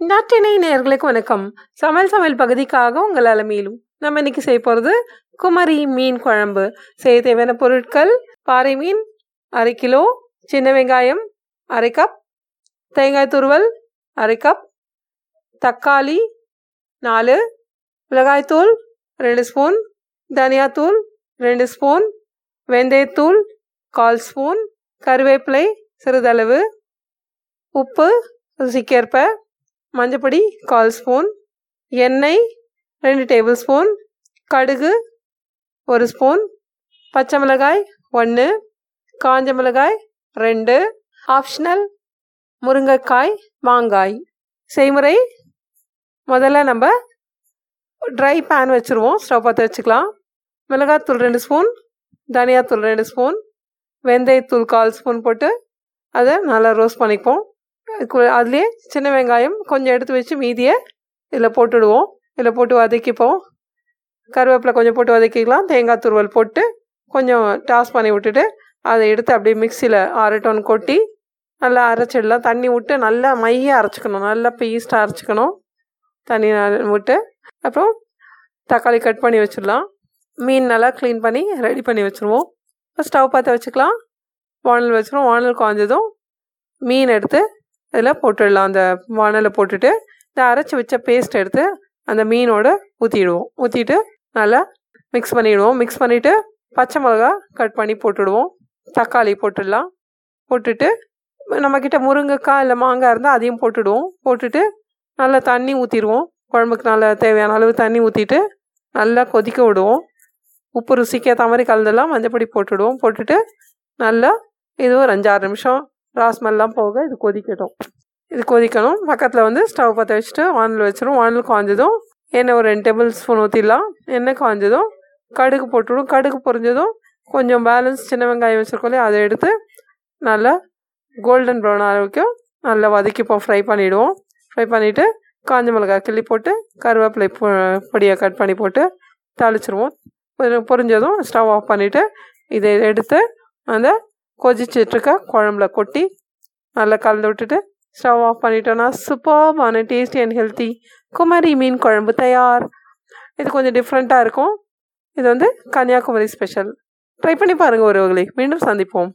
நாட்டினை நேர்களுக்கு வணக்கம். சமையல் சமையல் பகுதிக்காக உங்கள் அலமையிலும் நம்ம இன்னைக்கு செய்ய போகிறது குமரி மீன் குழம்பு. செய்ய தேவையான பொருட்கள் பாறை மீன் அரை கிலோ சின்ன வெங்காயம் அரை கப் தேங்காய் துருவல் அரை கப் தக்காளி நாலு மிளகாய்த்தூள் ரெண்டு ஸ்பூன் தனியாத்தூள் ரெண்டு ஸ்பூன் வெந்தயத்தூள் கால் ஸ்பூன் கருவேப்பிலை சிறிதளவு உப்பு ருசிக்கேற்ப மஞ்சப்பொடி கால் ஸ்பூன் எண்ணெய் ரெண்டு டேபிள் ஸ்பூன் கடுகு ஒரு ஸ்பூன் பச்சை மிளகாய் ஒன்று காஞ்ச மிளகாய் ரெண்டு ஆப்ஷனல் முருங்கைக்காய் மாங்காய். செய்முறை முதல்ல நம்ம ட்ரை பேன் வச்சுருவோம் ஸ்டவ் பற்ற வச்சுக்கலாம். மிளகாத்தூள் ரெண்டு ஸ்பூன் தனியாத்தூள் ரெண்டு ஸ்பூன் வெந்தயத்தூள் கால் ஸ்பூன் போட்டு அதை நல்லா ரோஸ்ட் பண்ணிப்போம். அதுலேயே சின்ன வெங்காயம் கொஞ்சம் எடுத்து வச்சு மீதியை இதில் போட்டுடுவோம். இதில் போட்டு வதக்கிப்போம். கருவேப்பிலை கொஞ்சம் போட்டு வதக்கிக்கலாம். தேங்காய் துருவல் போட்டு கொஞ்சம் டாஸ் பண்ணி விட்டுட்டு அதை எடுத்து அப்படியே மிக்சியில் அரட்டோன்னு கொட்டி நல்லா அரைச்சிடலாம். தண்ணி விட்டு நல்லா மைய அரைச்சிக்கணும். நல்லா பீஸ்ட்டாக அரைச்சிக்கணும். தண்ணி விட்டு அப்புறம் தக்காளி கட் பண்ணி வச்சிடலாம். மீன் நல்லா க்ளீன் பண்ணி ரெடி பண்ணி வச்சுருவோம். ஸ்டவ் பார்த்து வச்சுக்கலாம். வானல் வச்சுருவோம் வானல் காய்ஞ்சதும் மீன் எடுத்து இதில் போட்டுடலாம். அந்த வானலில் போட்டுட்டு இந்த அரைச்சி வச்ச பேஸ்ட் எடுத்து அந்த மீனோட ஊற்றிடுவோம் ஊற்றிட்டு நல்லா மிக்ஸ் பண்ணிவிடுவோம் மிக்ஸ் பண்ணிவிட்டு பச்சை மிளகா கட் பண்ணி போட்டுடுவோம். தக்காளி போட்டுடலாம். போட்டுட்டு நம்மக்கிட்ட முருங்கைக்காய் இல்லை மாங்காய் இருந்தால் அதையும் போட்டுடுவோம். போட்டுட்டு நல்லா தண்ணி ஊற்றிடுவோம் குழம்புக்கு நல்லா தேவையான அளவு தண்ணி ஊற்றிட்டு நல்லா கொதிக்க விடுவோம். உப்பு ருசிக்கு ஏற்ற மாதிரி கலந்துடலாம். மஞ்சப்பொடி போட்டுடுவோம். போட்டுட்டு நல்லா இது ஒரு அஞ்சாறு நிமிஷம் ராஸ்மெல்லாம் போக இது கொதிக்கட்டும். இது கொதிக்கணும். பக்கத்தில் வந்து ஸ்டவ் பற்ற வச்சுட்டு வானல் வச்சிடும் வானல் காய்ஞ்சதும் எண்ணெய் ஒரு ரெண்டு டேபிள் ஸ்பூன் ஊற்றிடலாம் எண்ணெய் காய்ஞ்சதும் கடுகு போட்டுவிடும். கடுகு பொரிஞ்சதும் கொஞ்சம் பேலன்ஸ் சின்ன வெங்காயம் வச்சுருக்கோம் அதை எடுத்து நல்லா கோல்டன் ப்ரௌன் ஆரோக்கியம் வரைக்கும் நல்லா வதக்கிப்போம் ஃப்ரை பண்ணிவிடுவோம் ஃப்ரை பண்ணிவிட்டு காஞ்ச மிளகாய் கிள்ளி போட்டு கருவேப்பிலை பொடியை கட் பண்ணி போட்டு தாளிச்சிருவோம். பொரிஞ்சதும் ஸ்டவ் ஆஃப் பண்ணிவிட்டு இதை எடுத்து அந்த கொதிச்சிட்ருக்க. குழம்புல கொட்டி நல்லா கலந்து விட்டுட்டு ஸ்டவ் ஆஃப் பண்ணிட்டோன்னா சூப்பர்பான டேஸ்டி அண்ட் ஹெல்த்தி குமரி மீன் குழம்பு தயார். இது கொஞ்சம் டிஃப்ரெண்ட்டாக இருக்கும். இது வந்து கன்னியாகுமரி ஸ்பெஷல் ட்ரை பண்ணி பாருங்கள் ஒருவர்களை மீண்டும் சந்திப்போம்.